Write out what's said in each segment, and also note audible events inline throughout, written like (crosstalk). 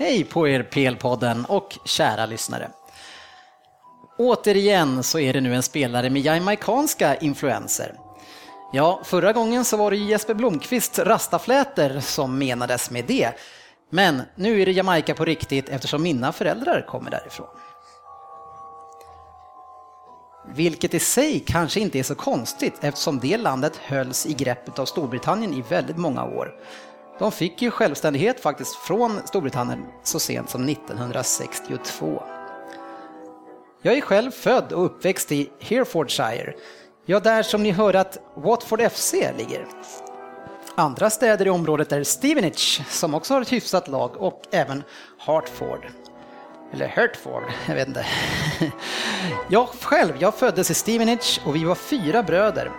Hej på er PL-podden och kära lyssnare. Återigen så är det nu en spelare med jamaicanska influenser. Ja, förra gången så var det Jesper Blomqvist rastaflätor som menades med det. Men nu är det Jamaica på riktigt eftersom mina föräldrar kommer därifrån. Vilket i sig kanske inte är så konstigt eftersom det landet hölls i greppet av Storbritannien i väldigt många år. De fick ju självständighet faktiskt från Storbritannien så sent som 1962. Jag är själv född och uppväxt i Herefordshire. Ja, där som ni hörde att Watford FC ligger. Andra städer i området är Stevenage, som också har ett hyfsat lag, och även Hartford. Eller Hertford, jag vet inte. (laughs) Jag själv, jag föddes i Stevenage och vi var fyra bröder.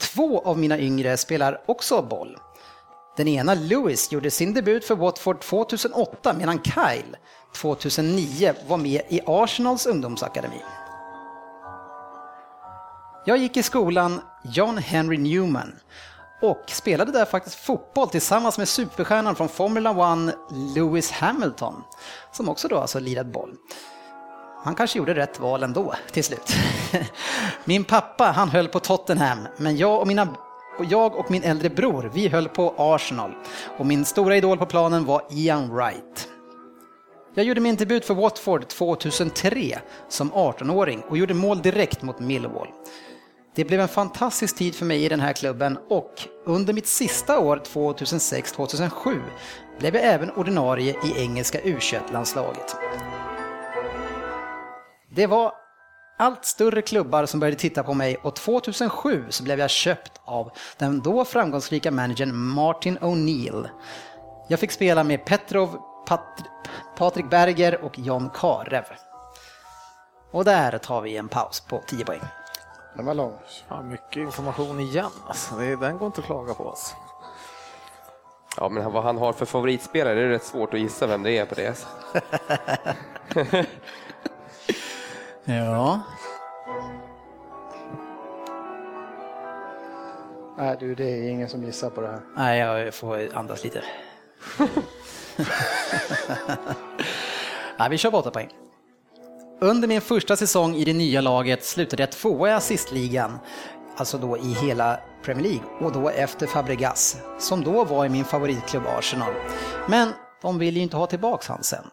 Två av mina yngre spelar också boll. Den ena, Lewis, gjorde sin debut för Watford 2008 medan Kyle 2009 var med i Arsenals ungdomsakademi. Jag gick i skolan John Henry Newman och spelade där faktiskt fotboll tillsammans med superstjärnan från Formula 1, Lewis Hamilton, som också då alltså lirat boll. Han kanske gjorde rätt val ändå till slut. (laughs) Min pappa, han höll på Tottenham, men jag och mina och jag och min äldre bror, vi höll på Arsenal. Och min stora idol på planen var Ian Wright. Jag gjorde min debut för Watford 2003 som 18-åring och gjorde mål direkt mot Millwall. Det blev en fantastisk tid för mig i den här klubben och under mitt sista år 2006-2007 blev jag även ordinarie i engelska u landslaget Det var allt större klubbar som började titta på mig och 2007 så blev jag köpt av den då framgångsrika managern Martin O'Neill. Jag fick spela med Petrov, Pat Patrik Berger och John Karev. Och där tar vi en paus på 10 poäng. Den var lång. Ja, mycket information igen. Alltså, den går inte att klaga på. Alltså. Ja, men vad han har för favoritspelare, det är rätt svårt att gissa vem det är på det. (laughs) ja. Nej du, det är ingen som gissar på det här. Nej, jag får andas lite. (laughs) Nej, vi kör på 8 poäng. Under min första säsong i det nya laget slutade jag tvåa i assistligan, alltså då i hela Premier League och då efter Fabregas, som då var i min favoritklubb Arsenal. Men de vill ju inte ha tillbaks han sen.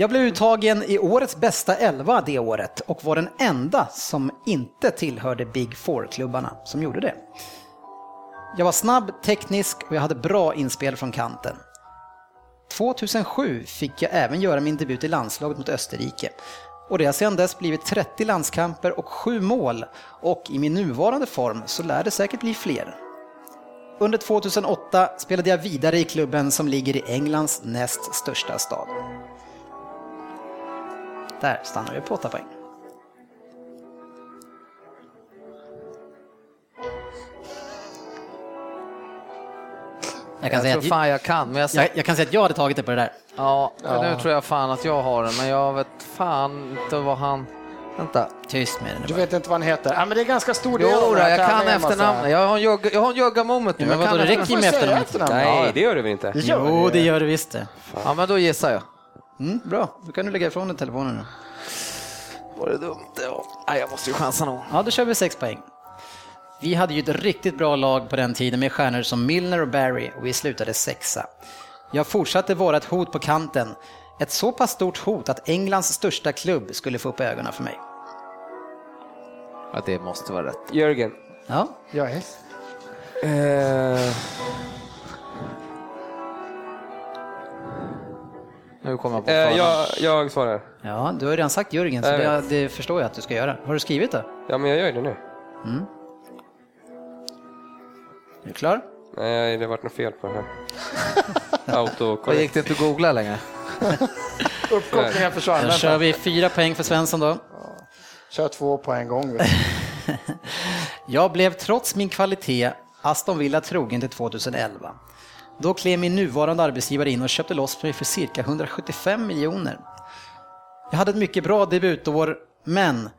Jag blev uttagen i årets bästa elva det året och var den enda som inte tillhörde Big Four-klubbarna som gjorde det. Jag var snabb, teknisk och jag hade bra inspel från kanten. 2007 fick jag även göra min debut i landslaget mot Österrike. Och det har sedan dess blivit 30 landskamper och 7 mål och i min nuvarande form så lär det säkert bli fler. Under 2008 spelade jag vidare i klubben som ligger i Englands näst största stad. Där stannar vi på 8 poäng. Jag kan, jag säga, att, fan jag, kan, men jag, jag, jag, kan säga att jag hade tagit det på det där. Ja, ja. nu tror jag fan att jag har det, men jag vet fan inte vad han... Vänta. Tyst med den. Du vet inte vad han heter? Ja, men det är ganska stor del Jo, jag kan efternamnet. Jag har en jag jogga moment nu. Men vadå, det räcker med efternamnet. Nej, det gör det väl inte? Jo, det gör det visst det. Ja, men då gissar jag. Mm, bra, då kan du lägga ifrån dig telefonen nu. Var det dumt? Ja, Nej, jag måste ju chansa nog. Ja, då kör vi sex poäng. Vi hade ju ett riktigt bra lag på den tiden med stjärnor som Milner och Barry och vi slutade sexa. Jag fortsatte vara ett hot på kanten. Ett så pass stort hot att Englands största klubb skulle få upp ögonen för mig. Ja, det måste vara rätt. Jörgen. Ja? Jag är. Uh... Nu kommer jag på uh, jag, jag svarar. Ja, du har redan sagt Jörgen, så det, det, förstår jag att du ska göra. Har du skrivit det? Ja, men jag gör det nu. Mm. Är du klar? Nej, det har varit något fel på det här. (laughs) Auto Vad gick det inte att googla längre? (laughs) Uppkopplingen försvann. Då kör vi fyra poäng för Svensson då. Kör två på en gång. (laughs) Jag blev trots min kvalitet Aston Villa trogen till 2011. Då klev min nuvarande arbetsgivare in och köpte loss mig för cirka 175 miljoner. Jag hade ett mycket bra debutår, men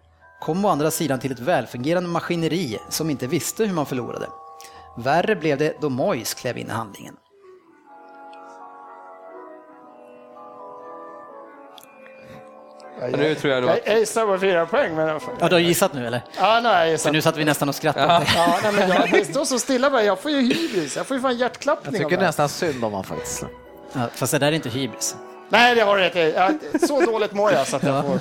kom å andra sidan till ett välfungerande maskineri som inte visste hur man förlorade. Värre blev det då Mois klev in i handlingen. Jag, nu tror jag nog att- Jag acear på fyra poäng, men... Ja, du har gissat nu eller? Ja, nej, För nu satt vi nästan och skrattade dig. Ja, nej, men jag, det står så stilla bara. Jag får ju hybris. Jag får ju fan hjärtklappning Jag tycker nästan synd om honom faktiskt. Ja, fast det där är inte hybris. Nej, det har du rätt i. Ja, Så dåligt mår jag så att jag får...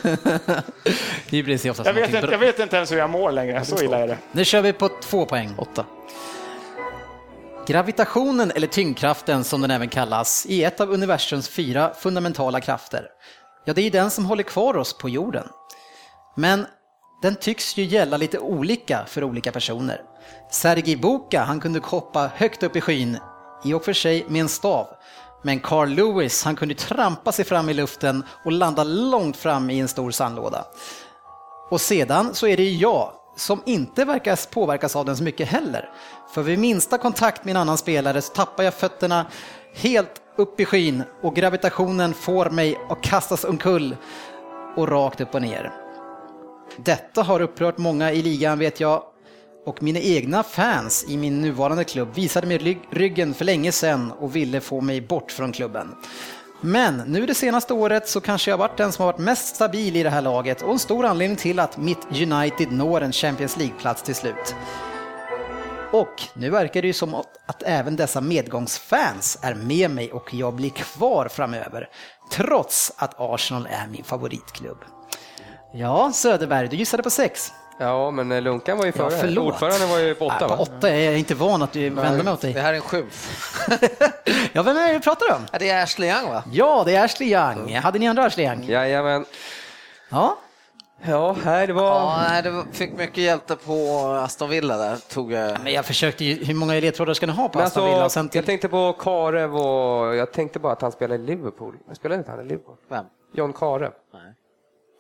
(laughs) Hybris är oftast Jag vet, inte, jag vet inte ens hur jag mår längre. Så illa är det. Nu kör vi på två poäng. Åtta. Gravitationen, eller tyngdkraften som den även kallas, är ett av universums fyra fundamentala krafter. Ja, det är den som håller kvar oss på jorden. Men den tycks ju gälla lite olika för olika personer. Sergej Boka, han kunde hoppa högt upp i skyn, i och för sig med en stav. Men Carl Lewis, han kunde trampa sig fram i luften och landa långt fram i en stor sandlåda. Och sedan så är det jag som inte verkar påverkas av den så mycket heller. För vid minsta kontakt med en annan spelare så tappar jag fötterna helt upp i skyn och gravitationen får mig att kastas omkull och rakt upp och ner. Detta har upprört många i ligan vet jag och mina egna fans i min nuvarande klubb visade mig ryggen för länge sedan och ville få mig bort från klubben. Men nu det senaste året så kanske jag varit den som har varit mest stabil i det här laget och en stor anledning till att mitt United når en Champions League-plats till slut. Och nu verkar det ju som att, även dessa medgångsfans är med mig och jag blir kvar framöver, trots att Arsenal är min favoritklubb. Ja, Söderberg, du gissade på sex. Ja, men eh, Lunkan var ju Ja, före. förlåt. Ordföranden var ju på åtta, Nej, på va? åtta är jag inte van att du vänder mig åt Det dig. här är en skymf. (laughs) Ja, vem är det vi pratar om? Ja, det är Ashley Young va? Ja, det är Ashley Young. Hade ni andra Ashley Young? Jajamän. Ja. Ja, här det var... Ja, nej, det fick mycket hjälte på Aston Villa där. Tog jag... Men jag försökte ju, hur många ledtrådar ska ni ha på Men Aston Villa? Och alltså, sen till... jag tänkte på Karev och jag tänkte bara att han spelar i Liverpool. Men spelar inte han i Liverpool? Vem? John Karev.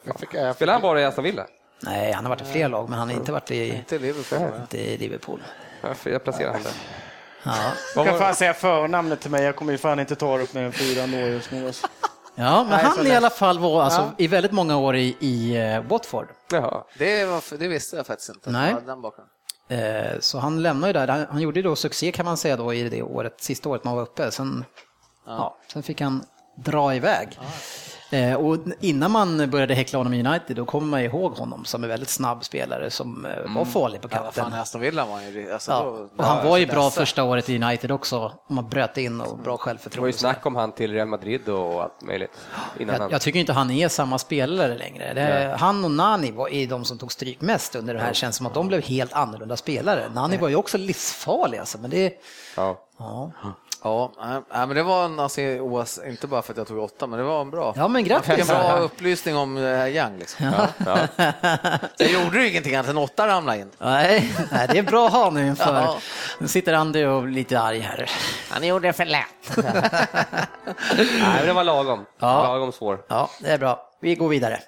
Jag fick, jag fick, Spelar han bara i Aston Villa? Nej, han har varit i fler lag, men han har inte varit i, Inte Liverpool. inte i Liverpool. Varför jag placerar han där. Ja. jag kan fan säga förnamnet till mig. Jag kommer ju fan inte ta upp mer än fyra år just nu. Alltså. Ja, men Nej, han i alla fall var alltså, Ja. i väldigt många år i, i eh, Watford. Jaha. Det, var, det visste jag faktiskt inte. Nej. Ja, Den bakgrunden. Eh, Så han lämnade ju där. Han, gjorde ju då succé kan man säga då i det året, sista året man var uppe. Sen, ja. sen fick han dra iväg. Eh, Och innan man började häckla honom i United då kommer man ihåg honom som en väldigt snabb spelare som eh, var farlig på Ja, kanten. i Aston Villa var han ju... Alltså, Ja. då, Och han var ju bra dessa. första året i United också. Man bröt in och bra Det var ju självförtroende. snack om han till Real Madrid och allt möjligt. Innan Jag, han... jag tycker inte han är samma spelare längre. Det, han och Nani var är de som tog stryk mest under det här. känns som att de blev helt annorlunda spelare. Nani var ju också livsfarlig alltså, men det... Ja. Ja, Ja, nej, nej, men det var en alltså, OS, inte bara för att jag tog åtta, men det var en bra. ja men Jag fick en grattis! bra upplysning om eh, Young. Liksom. Sen gjorde det ingenting att en åtta ramlade in. Nej, nej, det är bra att ha nu inför. Ja. Nu sitter Andy och blir lite arg här. Han gjorde det för lätt. (laughs) Nej, men det var lagom. Ja. Lagom svår. Ja, det är bra. Vi går vidare.